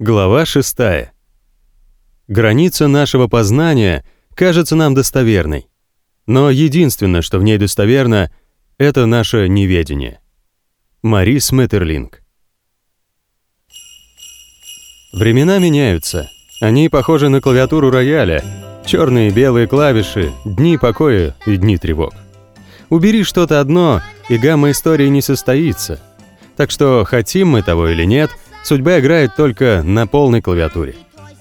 Глава 6. Граница нашего познания кажется нам достоверной. Но единственное, что в ней достоверно, это наше неведение. Марис Меттерлинг. Времена меняются. Они похожи на клавиатуру рояля. Черные и белые клавиши, дни покоя и дни тревог. Убери что-то одно, и гамма истории не состоится. Так что, хотим мы того или нет — Судьба играет только на полной клавиатуре.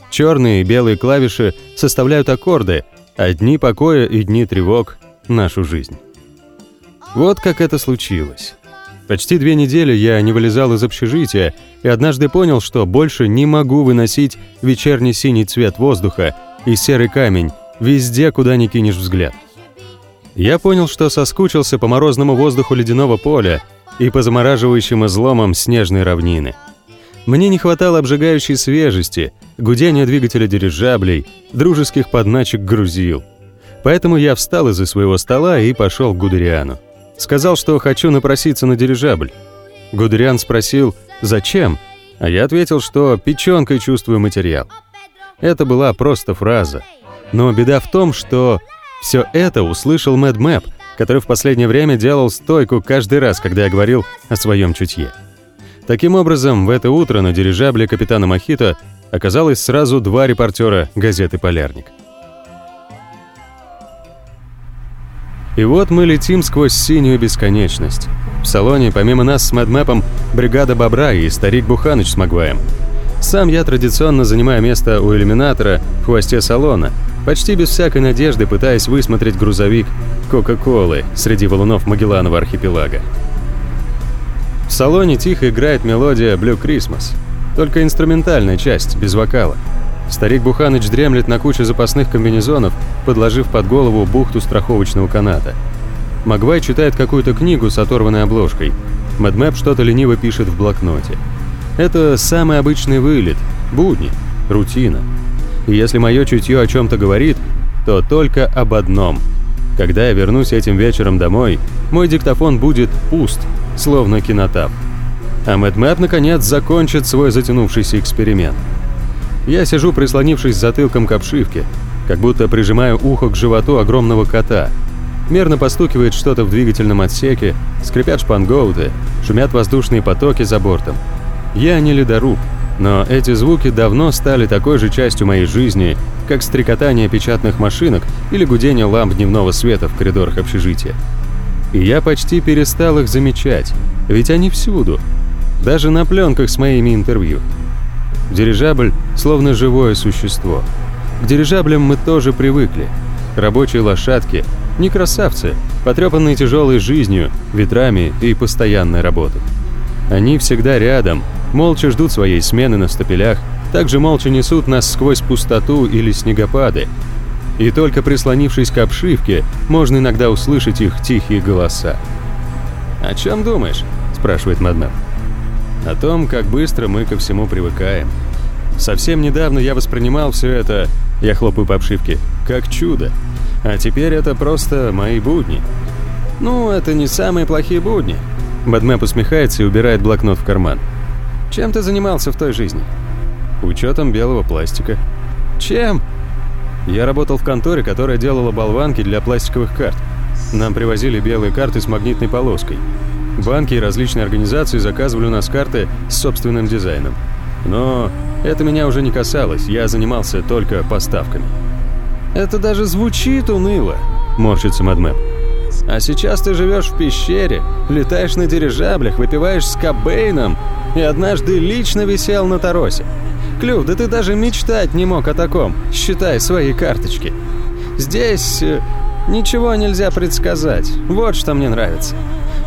Черные и белые клавиши составляют аккорды, а дни покоя и дни тревог — нашу жизнь. Вот как это случилось. Почти две недели я не вылезал из общежития и однажды понял, что больше не могу выносить вечерний синий цвет воздуха и серый камень везде, куда ни кинешь взгляд. Я понял, что соскучился по морозному воздуху ледяного поля и по замораживающим изломам снежной равнины — мне не хватало обжигающей свежести, гудения двигателя дирижаблей, дружеских подначек грузил. Поэтому я встал из-за своего стола и пошел к Гудериану. Сказал, что хочу напроситься на дирижабль. Гудериан спросил, зачем? А я ответил, что печенкой чувствую материал. Это была просто фраза. Но беда в том, что все это услышал Мэд Мэп, который в последнее время делал стойку каждый раз, когда я говорил о своем чутье. Таким образом, в это утро на дирижабле капитана Мохито оказалось сразу два репортера газеты «Полярник». И вот мы летим сквозь синюю бесконечность. В салоне, помимо нас с Мэдмэпом, бригада Бобра и старик Буханыч с Магваем. Сам я традиционно занимаю место у иллюминатора в хвосте салона, почти без всякой надежды пытаясь высмотреть грузовик Кока-Колы среди валунов Магелланова архипелага. В салоне тихо играет мелодия «Blue Christmas», только инструментальная часть, без вокала. Старик Буханыч дремлет на куче запасных комбинезонов, подложив под голову бухту страховочного каната. Магвай читает какую-то книгу с оторванной обложкой. Мэдмэп что-то лениво пишет в блокноте. Это самый обычный вылет, будни, рутина. И если мое чутье о чем-то говорит, то только об одном. Когда я вернусь этим вечером домой, мой диктофон будет пуст, словно кинотап. А MadMap наконец закончит свой затянувшийся эксперимент. Я сижу, прислонившись затылком к обшивке, как будто прижимаю ухо к животу огромного кота. Мерно постукивает что-то в двигательном отсеке, скрипят шпангоуты, шумят воздушные потоки за бортом. Я не ледоруб, но эти звуки давно стали такой же частью моей жизни, как стрекотание печатных машинок или гудение ламп дневного света в коридорах общежития. И я почти перестал их замечать, ведь они всюду, даже на пленках с моими интервью. Дирижабль словно живое существо. К дирижаблям мы тоже привыкли. Рабочие лошадки, не красавцы, потрепанные тяжелой жизнью, ветрами и постоянной работой. Они всегда рядом, молча ждут своей смены на стапелях, также молча несут нас сквозь пустоту или снегопады, и только прислонившись к обшивке, можно иногда услышать их тихие голоса. «О чем думаешь?» – спрашивает Мадмеп. «О том, как быстро мы ко всему привыкаем. Совсем недавно я воспринимал все это, я хлопаю по обшивке, как чудо. А теперь это просто мои будни. Ну, это не самые плохие будни». Мадмеп усмехается и убирает блокнот в карман. «Чем ты занимался в той жизни?» «Учетом белого пластика». «Чем?» Я работал в конторе, которая делала болванки для пластиковых карт. Нам привозили белые карты с магнитной полоской. Банки и различные организации заказывали у нас карты с собственным дизайном. Но это меня уже не касалось, я занимался только поставками. «Это даже звучит уныло», — морщится Мадмэп. «А сейчас ты живешь в пещере, летаешь на дирижаблях, выпиваешь с Кобейном и однажды лично висел на Таросе. Клюв, да ты даже мечтать не мог о таком, считай свои карточки. Здесь э, ничего нельзя предсказать, вот что мне нравится.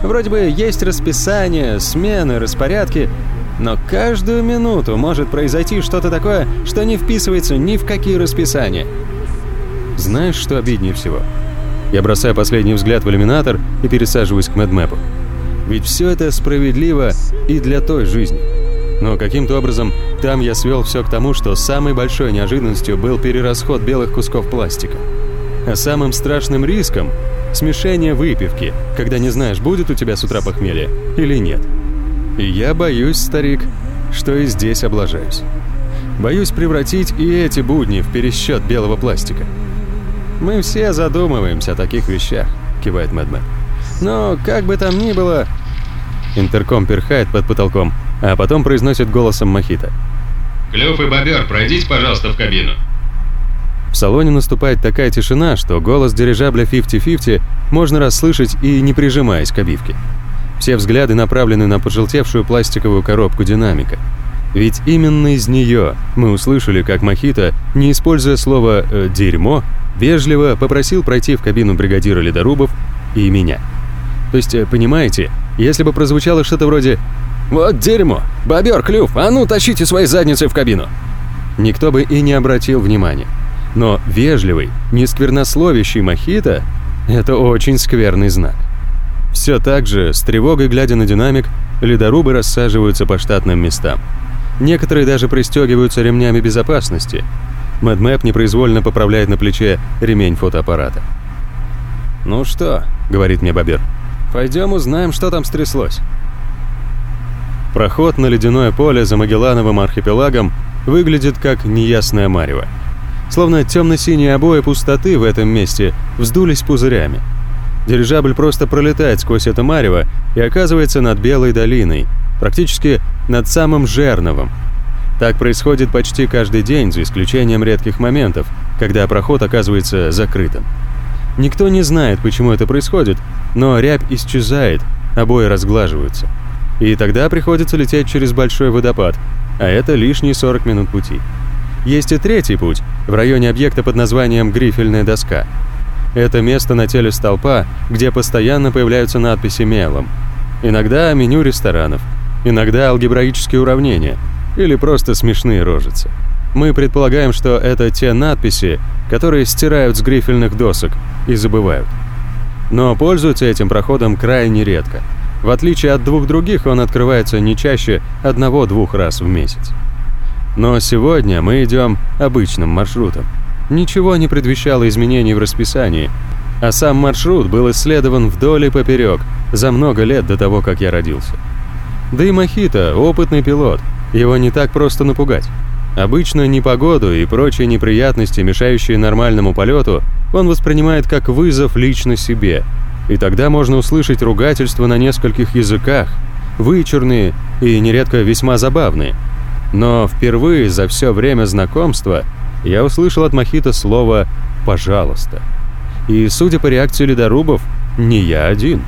Вроде бы есть расписание, смены, распорядки, но каждую минуту может произойти что-то такое, что не вписывается ни в какие расписания. Знаешь, что обиднее всего? Я бросаю последний взгляд в иллюминатор и пересаживаюсь к Мэдмэпу. Ведь все это справедливо и для той жизни. Но каким-то образом там я свел все к тому, что самой большой неожиданностью был перерасход белых кусков пластика. А самым страшным риском – смешение выпивки, когда не знаешь, будет у тебя с утра похмелье или нет. И я боюсь, старик, что и здесь облажаюсь. Боюсь превратить и эти будни в пересчет белого пластика. «Мы все задумываемся о таких вещах», — кивает Мэдмен. «Но, как бы там ни было...» Интерком перхает под потолком, а потом произносит голосом Мохито. «Клюв и бобер, пройдите, пожалуйста, в кабину». В салоне наступает такая тишина, что голос дирижабля 50-50 можно расслышать и не прижимаясь к обивке. Все взгляды направлены на пожелтевшую пластиковую коробку динамика. Ведь именно из нее мы услышали, как Мохито, не используя слово э, «дерьмо», вежливо попросил пройти в кабину бригадира ледорубов и меня. То есть, э, понимаете, если бы прозвучало что-то вроде «Вот дерьмо! Бобер, клюв! А ну, тащите свои задницы в кабину!» Никто бы и не обратил внимания. Но вежливый, не сквернословящий Мохито – это очень скверный знак. Все так же, с тревогой глядя на динамик, ледорубы рассаживаются по штатным местам. Некоторые даже пристегиваются ремнями безопасности. Мэдмэп непроизвольно поправляет на плече ремень фотоаппарата. «Ну что?» — говорит мне Бобер. «Пойдем узнаем, что там стряслось». Проход на ледяное поле за Магеллановым архипелагом выглядит как неясное марево. Словно темно-синие обои пустоты в этом месте вздулись пузырями. Дирижабль просто пролетает сквозь это марево и оказывается над Белой долиной, практически над самым Жерновым. Так происходит почти каждый день, за исключением редких моментов, когда проход оказывается закрытым. Никто не знает, почему это происходит, но рябь исчезает, обои разглаживаются. И тогда приходится лететь через большой водопад, а это лишние 40 минут пути. Есть и третий путь, в районе объекта под названием «Грифельная доска». Это место на теле столпа, где постоянно появляются надписи мелом. Иногда меню ресторанов, иногда алгебраические уравнения или просто смешные рожицы. Мы предполагаем, что это те надписи, которые стирают с грифельных досок и забывают. Но пользуются этим проходом крайне редко. В отличие от двух других, он открывается не чаще одного-двух раз в месяц. Но сегодня мы идем обычным маршрутом. Ничего не предвещало изменений в расписании, а сам маршрут был исследован вдоль и поперек за много лет до того, как я родился. Да и Мохито – опытный пилот, его не так просто напугать. Обычно непогоду и прочие неприятности, мешающие нормальному полету, он воспринимает как вызов лично себе, и тогда можно услышать ругательства на нескольких языках, вычурные и нередко весьма забавные – но впервые за все время знакомства я услышал от Мохито слово «пожалуйста». И, судя по реакции ледорубов, не я один.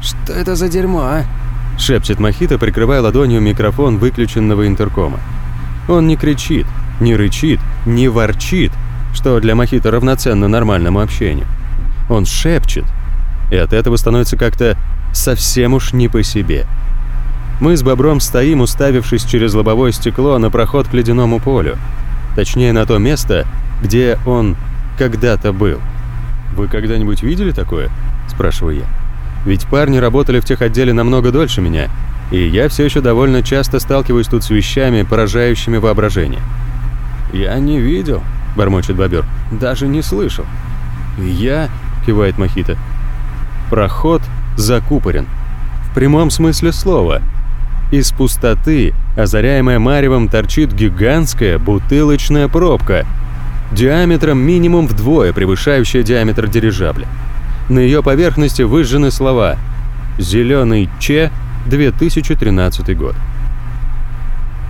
«Что это за дерьмо, а?» — шепчет Мохито, прикрывая ладонью микрофон выключенного интеркома. Он не кричит, не рычит, не ворчит, что для Мохито равноценно нормальному общению. Он шепчет, и от этого становится как-то совсем уж не по себе. Мы с Бобром стоим, уставившись через лобовое стекло на проход к ледяному полю. Точнее, на то место, где он когда-то был. «Вы когда-нибудь видели такое?» – спрашиваю я. «Ведь парни работали в техотделе намного дольше меня, и я все еще довольно часто сталкиваюсь тут с вещами, поражающими воображение». «Я не видел», – бормочет Бобер. «Даже не слышал». «Я?» – кивает Мохито. «Проход закупорен. В прямом смысле слова – из пустоты, озаряемая маревом, торчит гигантская бутылочная пробка, диаметром минимум вдвое превышающая диаметр дирижабля. На ее поверхности выжжены слова «Зеленый Че, 2013 год».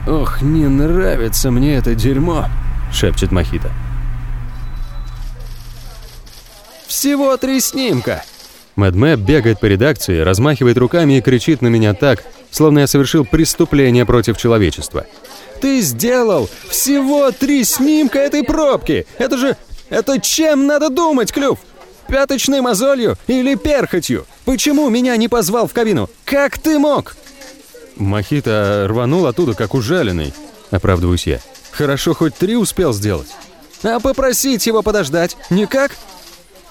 «Ох, не нравится мне это дерьмо», — шепчет Мохито. «Всего три снимка!» Мэдмэп бегает по редакции, размахивает руками и кричит на меня так, словно я совершил преступление против человечества. «Ты сделал всего три снимка этой пробки! Это же... Это чем надо думать, Клюв? Пяточной мозолью или перхотью? Почему меня не позвал в кабину? Как ты мог?» Мохито рванул оттуда, как ужаленный, оправдываюсь я. «Хорошо, хоть три успел сделать. А попросить его подождать никак?»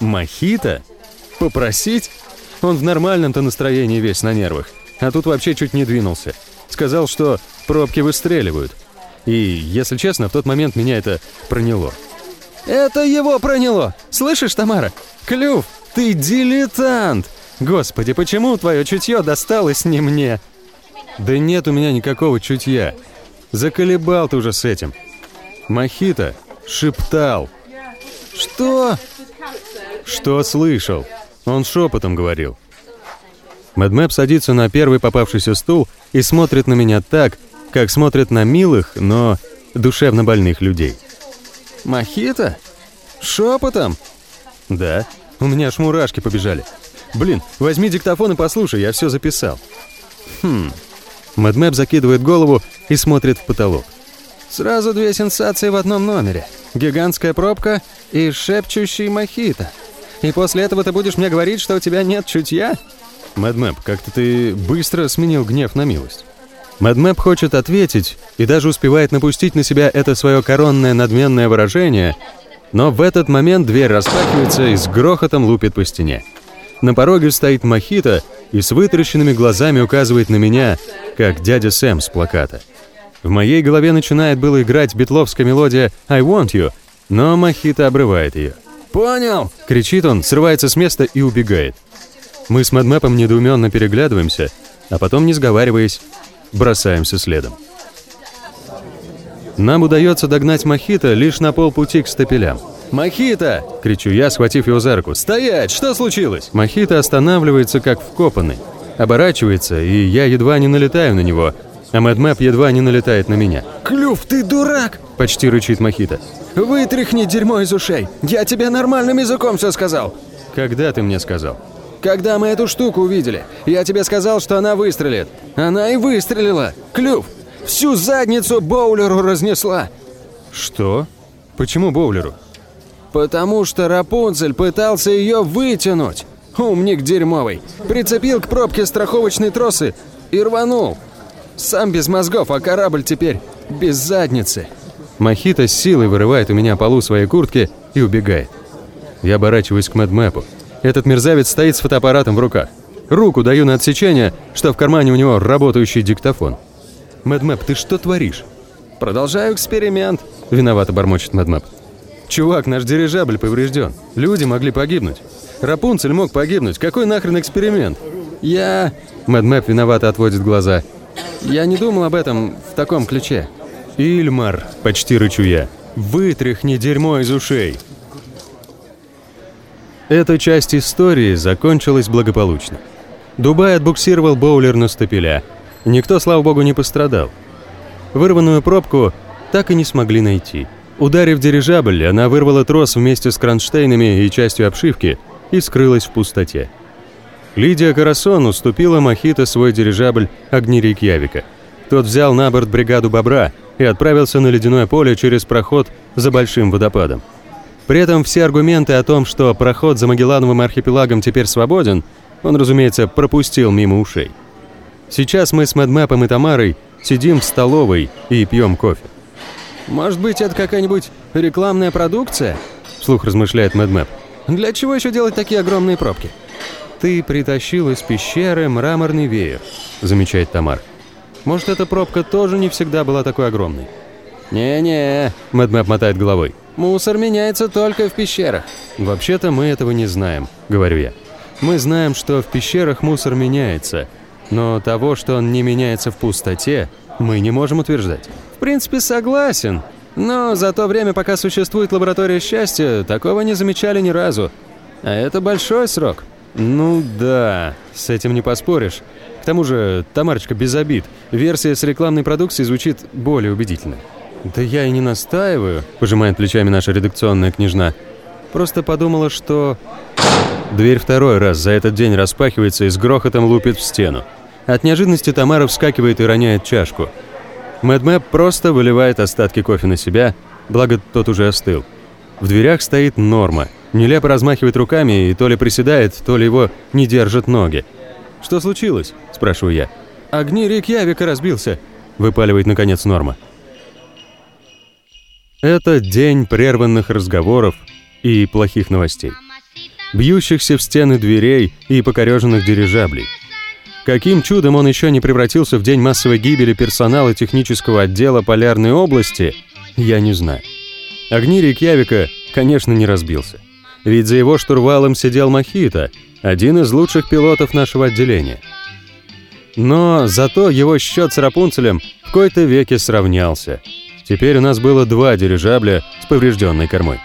«Мохито?» Попросить? Он в нормальном-то настроении весь на нервах. А тут вообще чуть не двинулся. Сказал, что пробки выстреливают. И, если честно, в тот момент меня это проняло. «Это его проняло! Слышишь, Тамара? Клюв, ты дилетант! Господи, почему твое чутье досталось не мне?» «Да нет у меня никакого чутья. Заколебал ты уже с этим. Мохито шептал. Что? Что слышал? Он шепотом говорил. Мэдмэп садится на первый попавшийся стул и смотрит на меня так, как смотрят на милых, но душевно больных людей. Мохито? Шепотом? Да, у меня аж мурашки побежали. Блин, возьми диктофон и послушай, я все записал. Хм. Мэдмэп закидывает голову и смотрит в потолок. Сразу две сенсации в одном номере. Гигантская пробка и шепчущий мохито. И после этого ты будешь мне говорить, что у тебя нет чутья? Мэдмэп, как-то ты быстро сменил гнев на милость. Мэдмэп хочет ответить и даже успевает напустить на себя это свое коронное надменное выражение, но в этот момент дверь распахивается и с грохотом лупит по стене. На пороге стоит Мохито и с вытаращенными глазами указывает на меня, как дядя Сэм с плаката. В моей голове начинает было играть битловская мелодия «I want you», но Мохито обрывает ее. «Понял!» — кричит он, срывается с места и убегает. Мы с Мэдмэпом недоуменно переглядываемся, а потом, не сговариваясь, бросаемся следом. Нам удается догнать Мохито лишь на полпути к стапелям. «Мохито!» — кричу я, схватив его за руку. «Стоять! Что случилось?» Мохито останавливается, как вкопанный. Оборачивается, и я едва не налетаю на него, а Мэдмэп едва не налетает на меня. «Клюв, ты дурак!» — почти рычит Мохито. «Вытряхни дерьмо из ушей! Я тебе нормальным языком все сказал!» «Когда ты мне сказал?» «Когда мы эту штуку увидели, я тебе сказал, что она выстрелит. Она и выстрелила! Клюв! Всю задницу Боулеру разнесла!» «Что? Почему Боулеру?» «Потому что Рапунцель пытался ее вытянуть. Умник дерьмовый. Прицепил к пробке страховочные тросы и рванул. Сам без мозгов, а корабль теперь без задницы». Мохито с силой вырывает у меня полу своей куртки и убегает. Я оборачиваюсь к Мэдмэпу. Этот мерзавец стоит с фотоаппаратом в руках. Руку даю на отсечение, что в кармане у него работающий диктофон. «Мэдмэп, ты что творишь?» «Продолжаю эксперимент», — виновато бормочет Мэдмэп. «Чувак, наш дирижабль поврежден. Люди могли погибнуть. Рапунцель мог погибнуть. Какой нахрен эксперимент?» «Я...» Мэдмэп виновато отводит глаза. «Я не думал об этом в таком ключе». «Ильмар», — почти рычу я, — «вытряхни дерьмо из ушей». Эта часть истории закончилась благополучно. Дубай отбуксировал боулер на стапеля. Никто, слава богу, не пострадал. Вырванную пробку так и не смогли найти. Ударив дирижабль, она вырвала трос вместе с кронштейнами и частью обшивки и скрылась в пустоте. Лидия Карасон уступила Мохито свой дирижабль «Огни Рейкьявика». Тот взял на борт бригаду «Бобра» и отправился на ледяное поле через проход за большим водопадом. При этом все аргументы о том, что проход за Магеллановым архипелагом теперь свободен, он, разумеется, пропустил мимо ушей. Сейчас мы с Мэдмэпом и Тамарой сидим в столовой и пьем кофе. «Может быть, это какая-нибудь рекламная продукция?» — вслух размышляет Мэдмэп. «Для чего еще делать такие огромные пробки?» «Ты притащил из пещеры мраморный веер», — замечает Тамар. «Может, эта пробка тоже не всегда была такой огромной?» «Не-не», — Мэдмэп мотает головой. «Мусор меняется только в пещерах». «Вообще-то мы этого не знаем», — говорю я. «Мы знаем, что в пещерах мусор меняется, но того, что он не меняется в пустоте, мы не можем утверждать». «В принципе, согласен. Но за то время, пока существует лаборатория счастья, такого не замечали ни разу. А это большой срок». «Ну да, с этим не поспоришь. К тому же, Тамарочка без обид. Версия с рекламной продукцией звучит более убедительно». «Да я и не настаиваю», — пожимает плечами наша редакционная княжна. «Просто подумала, что...» Дверь второй раз за этот день распахивается и с грохотом лупит в стену. От неожиданности Тамара вскакивает и роняет чашку. Мэдмэп просто выливает остатки кофе на себя, благо тот уже остыл. В дверях стоит Норма. Нелепо размахивает руками и то ли приседает, то ли его не держат ноги. «Что случилось?» – спрашиваю я. «Огни Рейкьявика разбился», – выпаливает наконец Норма. Это день прерванных разговоров и плохих новостей. Бьющихся в стены дверей и покореженных дирижаблей. Каким чудом он еще не превратился в день массовой гибели персонала технического отдела Полярной области, я не знаю. Огни Рейкьявика, конечно, не разбился. Ведь за его штурвалом сидел Мохито, один из лучших пилотов нашего отделения. Но зато его счет с Рапунцелем в кои-то веке сравнялся. Теперь у нас было два дирижабля с поврежденной кормой.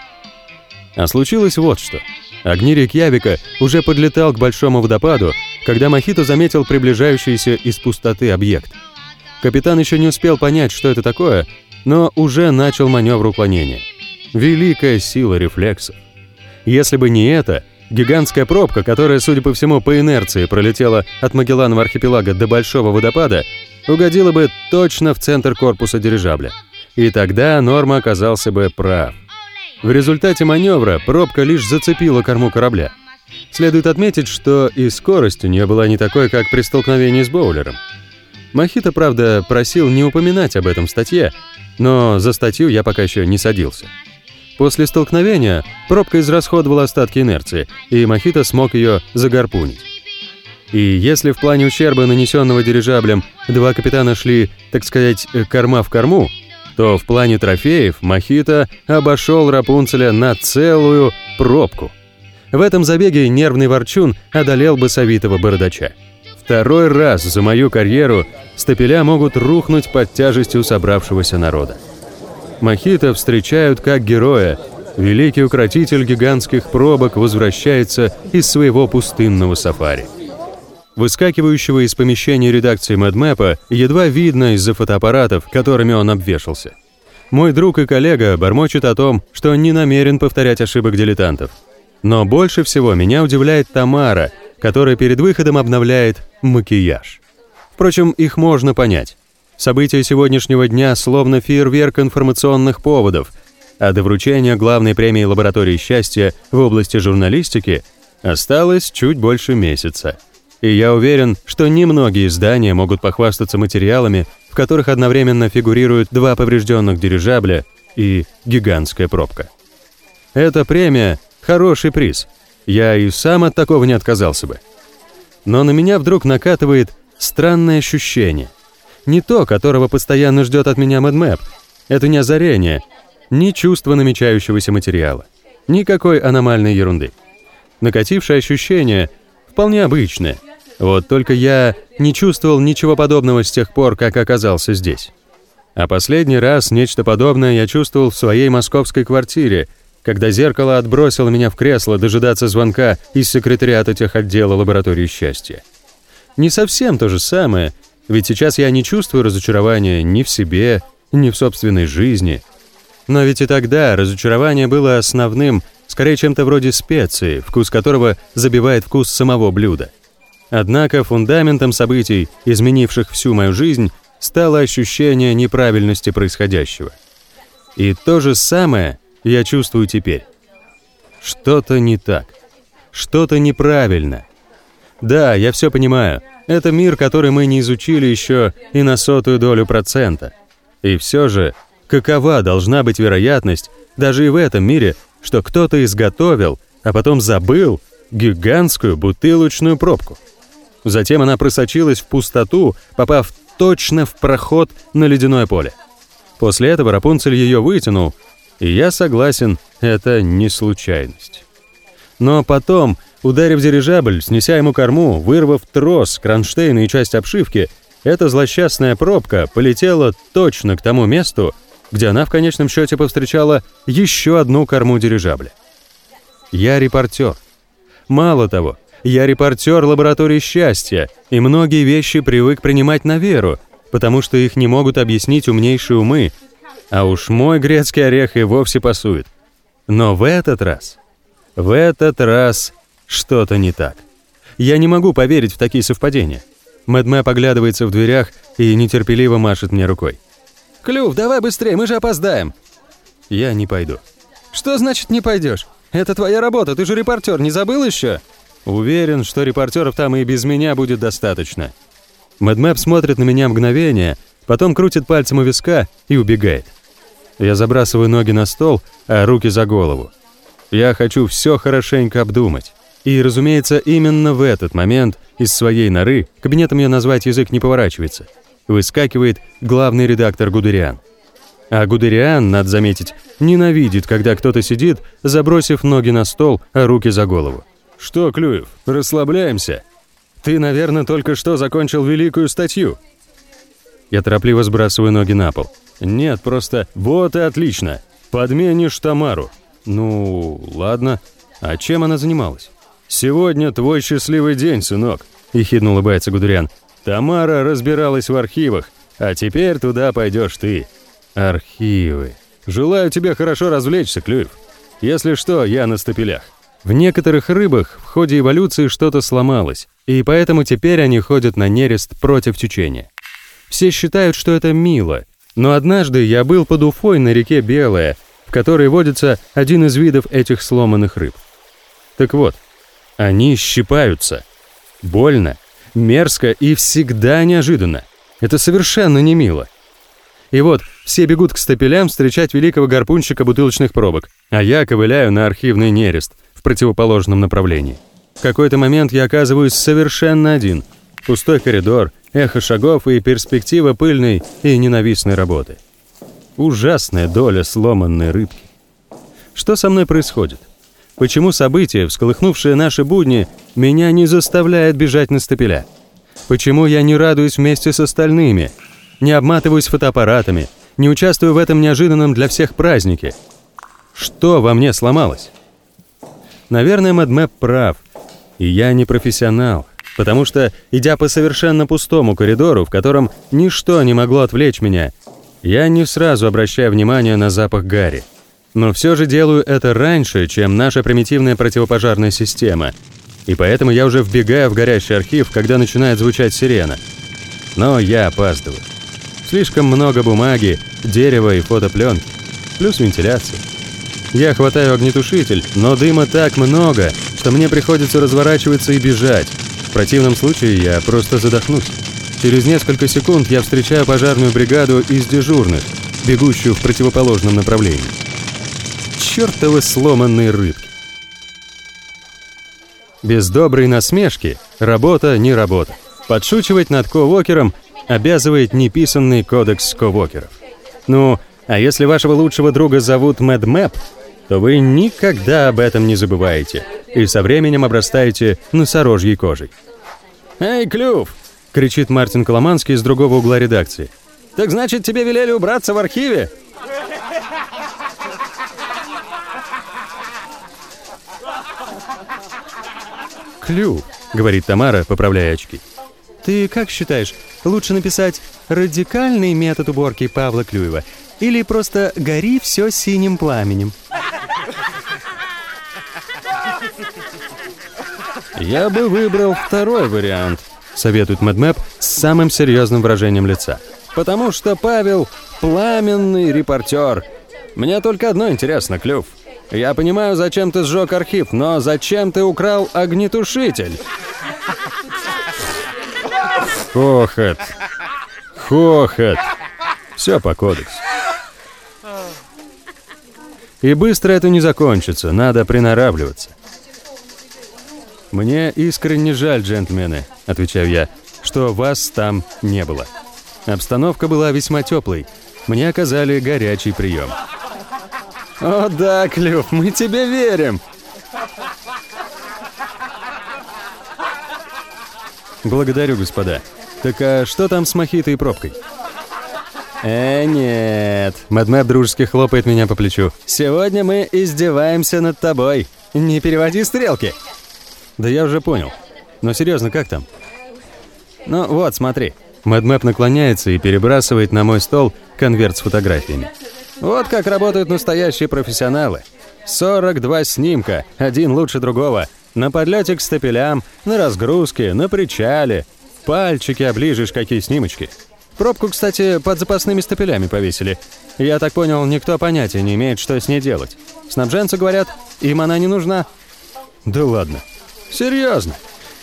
А случилось вот что. Огни Рейкьявика уже подлетал к большому водопаду, когда Мохито заметил приближающийся из пустоты объект. Капитан еще не успел понять, что это такое, но уже начал маневр уклонения. Великая сила рефлексов. Если бы не это, гигантская пробка, которая, судя по всему, по инерции пролетела от Магелланова архипелага до Большого водопада, угодила бы точно в центр корпуса дирижабля. И тогда Норма оказался бы прав. В результате маневра пробка лишь зацепила корму корабля. Следует отметить, что и скорость у нее была не такой, как при столкновении с боулером. Мохито, правда, просил не упоминать об этом в статье, но за статью я пока еще не садился. После столкновения пробка израсходовала остатки инерции, и Мохито смог ее загарпунить. И если в плане ущерба, нанесенного дирижаблем, два капитана шли, так сказать, корма в корму, то в плане трофеев Мохито обошел Рапунцеля на целую пробку. В этом забеге нервный ворчун одолел бы совитого бородача. Второй раз за мою карьеру стапеля могут рухнуть под тяжестью собравшегося народа. Мохито встречают как героя. Великий укротитель гигантских пробок возвращается из своего пустынного сафари. Выскакивающего из помещения редакции MadMap едва видно из-за фотоаппаратов, которыми он обвешался. Мой друг и коллега бормочет о том, что не намерен повторять ошибок дилетантов. Но больше всего меня удивляет Тамара, которая перед выходом обновляет макияж. Впрочем, их можно понять. События сегодняшнего дня словно фейерверк информационных поводов, а до вручения главной премии лаборатории счастья в области журналистики осталось чуть больше месяца. И я уверен, что немногие издания могут похвастаться материалами, в которых одновременно фигурируют два поврежденных дирижабля и гигантская пробка. Эта премия – хороший приз. Я и сам от такого не отказался бы. Но на меня вдруг накатывает странное ощущение. Не то, которого постоянно ждет от меня MadMap. Это не озарение, ни чувство намечающегося материала. Никакой аномальной ерунды. Накатившее ощущение вполне обычное – вот только я не чувствовал ничего подобного с тех пор, как оказался здесь. А последний раз нечто подобное я чувствовал в своей московской квартире, когда зеркало отбросило меня в кресло дожидаться звонка из секретариата техотдела лаборатории счастья. Не совсем то же самое, ведь сейчас я не чувствую разочарования ни в себе, ни в собственной жизни. Но ведь и тогда разочарование было основным, скорее чем-то вроде специи, вкус которого забивает вкус самого блюда. Однако фундаментом событий, изменивших всю мою жизнь, стало ощущение неправильности происходящего. И то же самое я чувствую теперь. Что-то не так. Что-то неправильно. Да, я все понимаю. Это мир, который мы не изучили еще и на сотую долю процента. И все же, какова должна быть вероятность, даже и в этом мире, что кто-то изготовил, а потом забыл гигантскую бутылочную пробку? Затем она просочилась в пустоту, попав точно в проход на ледяное поле. После этого Рапунцель ее вытянул, и я согласен, это не случайность. Но потом, ударив дирижабль, снеся ему корму, вырвав трос, кронштейны и часть обшивки, эта злосчастная пробка полетела точно к тому месту, где она в конечном счете повстречала еще одну корму дирижабля. Я репортер. Мало того, я репортер лаборатории счастья, и многие вещи привык принимать на веру, потому что их не могут объяснить умнейшие умы, а уж мой грецкий орех и вовсе пасует. Но в этот раз, в этот раз что-то не так. Я не могу поверить в такие совпадения. Мэдмэ поглядывается в дверях и нетерпеливо машет мне рукой. «Клюв, давай быстрее, мы же опоздаем!» Я не пойду. «Что значит не пойдешь? Это твоя работа, ты же репортер, не забыл еще?» Уверен, что репортеров там и без меня будет достаточно. Мэдмэп смотрит на меня мгновение, потом крутит пальцем у виска и убегает. Я забрасываю ноги на стол, а руки за голову. Я хочу все хорошенько обдумать. И, разумеется, именно в этот момент из своей норы, кабинетом ее назвать язык не поворачивается, выскакивает главный редактор Гудериан. А Гудериан, надо заметить, ненавидит, когда кто-то сидит, забросив ноги на стол, а руки за голову. «Что, Клюев, расслабляемся? Ты, наверное, только что закончил великую статью». Я торопливо сбрасываю ноги на пол. Нет, просто вот и отлично. Подменишь Тамару. Ну, ладно. А чем она занималась? Сегодня твой счастливый день, сынок, ехидно улыбается Гудериан. Тамара разбиралась в архивах, а теперь туда пойдешь ты. Архивы. Желаю тебе хорошо развлечься, Клюев. Если что, я на стапелях. В некоторых рыбах в ходе эволюции что-то сломалось, и поэтому теперь они ходят на нерест против течения. Все считают, что это мило, но однажды я был под Уфой на реке Белая, в которой водится один из видов этих сломанных рыб. Так вот, они щипаются. Больно, мерзко и всегда неожиданно. Это совершенно не мило. И вот, все бегут к стапелям встречать великого гарпунщика бутылочных пробок, а я ковыляю на архивный нерест в противоположном направлении. В какой-то момент я оказываюсь совершенно один. Пустой коридор, эхо шагов и перспектива пыльной и ненавистной работы. Ужасная доля сломанной рыбки. Что со мной происходит? Почему события, всколыхнувшие наши будни, меня не заставляют бежать на стапеля? Почему я не радуюсь вместе с остальными, не обматываюсь фотоаппаратами, не участвую в этом неожиданном для всех празднике? Что во мне сломалось? Наверное, Мэдмэп прав, и я не профессионал, потому что, идя по совершенно пустому коридору, в котором ничто не могло отвлечь меня, я не сразу обращаю внимание на запах гари. Но все же делаю это раньше, чем наша примитивная противопожарная система. И поэтому я уже вбегаю в горящий архив, когда начинает звучать сирена. Но я опаздываю. Слишком много бумаги, дерева и фотопленки. Плюс вентиляция. Я хватаю огнетушитель, но дыма так много, что мне приходится разворачиваться и бежать. В противном случае я просто задохнусь. Через несколько секунд я встречаю пожарную бригаду из дежурных, бегущую в противоположном направлении чертовы сломанные рыбки. Без доброй насмешки работа не работа. Подшучивать над ковокером обязывает неписанный кодекс ковокеров. Ну, а если вашего лучшего друга зовут Мэд Мэп, то вы никогда об этом не забываете и со временем обрастаете носорожьей кожей. «Эй, Клюв!» — кричит Мартин Коломанский из другого угла редакции. «Так значит, тебе велели убраться в архиве?» «Клю», — говорит Тамара, поправляя очки. «Ты как считаешь, лучше написать «радикальный метод уборки Павла Клюева» или просто «гори все синим пламенем»?» «Я бы выбрал второй вариант», — советует Мэдмэп с самым серьезным выражением лица. «Потому что Павел — пламенный репортер. Мне только одно интересно, Клюв. Я понимаю, зачем ты сжег архив, но зачем ты украл огнетушитель? Хохот. Хохот. Все по кодексу. И быстро это не закончится, надо приноравливаться. «Мне искренне жаль, джентльмены», — отвечаю я, — «что вас там не было. Обстановка была весьма теплой. Мне оказали горячий прием». О да, Клюв, мы тебе верим. Благодарю, господа. Так а что там с мохито и пробкой? Э, нет. Мадмэп дружески хлопает меня по плечу. Сегодня мы издеваемся над тобой. Не переводи стрелки. Да я уже понял. Но серьезно, как там? Ну вот, смотри. Мадмэп наклоняется и перебрасывает на мой стол конверт с фотографиями. Вот как работают настоящие профессионалы. 42 снимка, один лучше другого. На подлете к стапелям, на разгрузке, на причале. Пальчики оближешь, какие снимочки. Пробку, кстати, под запасными стапелями повесили. Я так понял, никто понятия не имеет, что с ней делать. Снабженцы говорят, им она не нужна. Да ладно. Серьезно.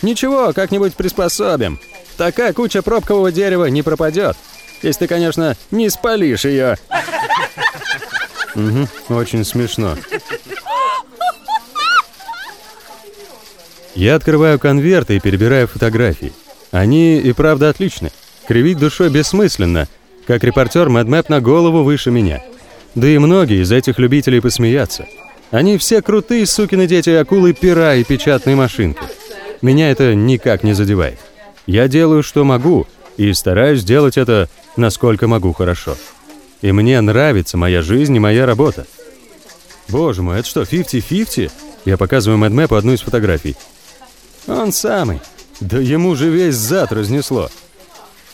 Ничего, как-нибудь приспособим. Такая куча пробкового дерева не пропадет. Если ты, конечно, не спалишь ее. Угу, очень смешно. Я открываю конверты и перебираю фотографии. Они и правда отличны. Кривить душой бессмысленно, как репортер Мэдмэп на голову выше меня. Да и многие из этих любителей посмеяться. Они все крутые сукины дети акулы пера и печатной машинки. Меня это никак не задевает. Я делаю, что могу, И стараюсь делать это, насколько могу хорошо. И мне нравится моя жизнь и моя работа. Боже мой, это что, 50-50? Я показываю Мэдмэпу одну из фотографий. Он самый. Да ему же весь зад разнесло.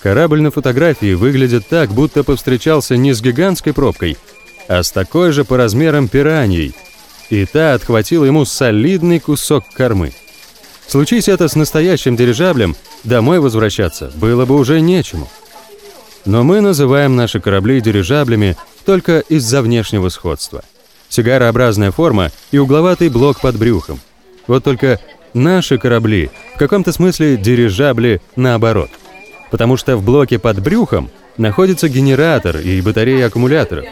Корабль на фотографии выглядит так, будто повстречался не с гигантской пробкой, а с такой же по размерам пираньей. И та отхватила ему солидный кусок кормы. Случись это с настоящим дирижаблем, домой возвращаться было бы уже нечему. Но мы называем наши корабли дирижаблями только из-за внешнего сходства. Сигарообразная форма и угловатый блок под брюхом. Вот только наши корабли в каком-то смысле дирижабли наоборот. Потому что в блоке под брюхом находится генератор и батарея аккумуляторов,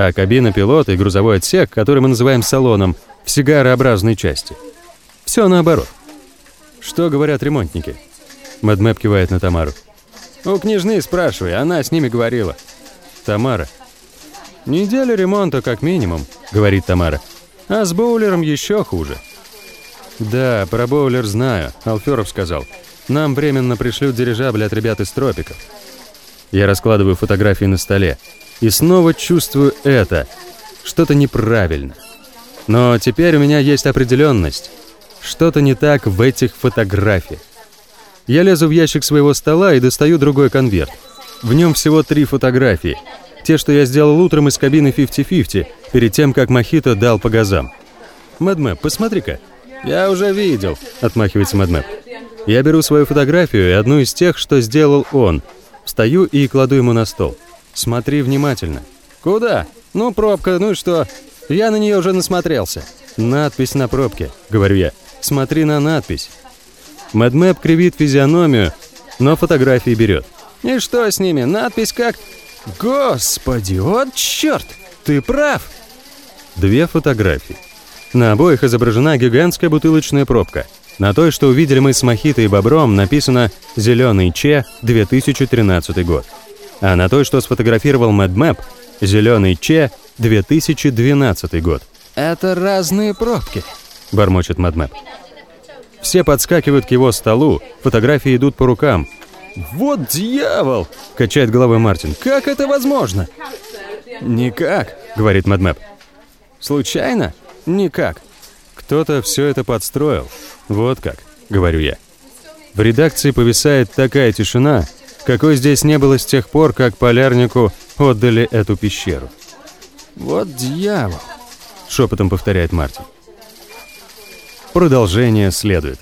а кабина пилота и грузовой отсек, который мы называем салоном, в сигарообразной части. Все наоборот. Что говорят ремонтники? Мэдмэп кивает на Тамару. У княжны спрашивай, она с ними говорила. Тамара. Неделя ремонта как минимум, говорит Тамара. А с боулером еще хуже. Да, про боулер знаю, Алферов сказал. Нам временно пришлют дирижабль от ребят из тропиков. Я раскладываю фотографии на столе. И снова чувствую это. Что-то неправильно. Но теперь у меня есть определенность. Что-то не так в этих фотографиях. Я лезу в ящик своего стола и достаю другой конверт. В нем всего три фотографии. Те, что я сделал утром из кабины 50-50, перед тем, как Мохито дал по газам. «Мэдмэп, посмотри-ка». «Я уже видел», — отмахивается Мэдмэп. Я беру свою фотографию и одну из тех, что сделал он. Встаю и кладу ему на стол. Смотри внимательно. «Куда? Ну, пробка, ну и что? Я на нее уже насмотрелся». «Надпись на пробке», — говорю я. «Смотри на надпись». Мэдмэп кривит физиономию, но фотографии берет. «И что с ними? Надпись как...» «Господи, вот черт! Ты прав!» Две фотографии. На обоих изображена гигантская бутылочная пробка. На той, что увидели мы с Мохито и Бобром, написано «Зеленый Че, 2013 год». А на той, что сфотографировал Мэдмэп, «Зеленый Че, 2012 год». «Это разные пробки», — бормочет Мэдмэп. Все подскакивают к его столу, фотографии идут по рукам. «Вот дьявол!» — качает головой Мартин. «Как это возможно?» «Никак», — говорит Мэдмэп. «Случайно? Никак. Кто-то все это подстроил. Вот как», — говорю я. В редакции повисает такая тишина, какой здесь не было с тех пор, как полярнику отдали эту пещеру. «Вот дьявол!» — шепотом повторяет Мартин. Продолжение следует.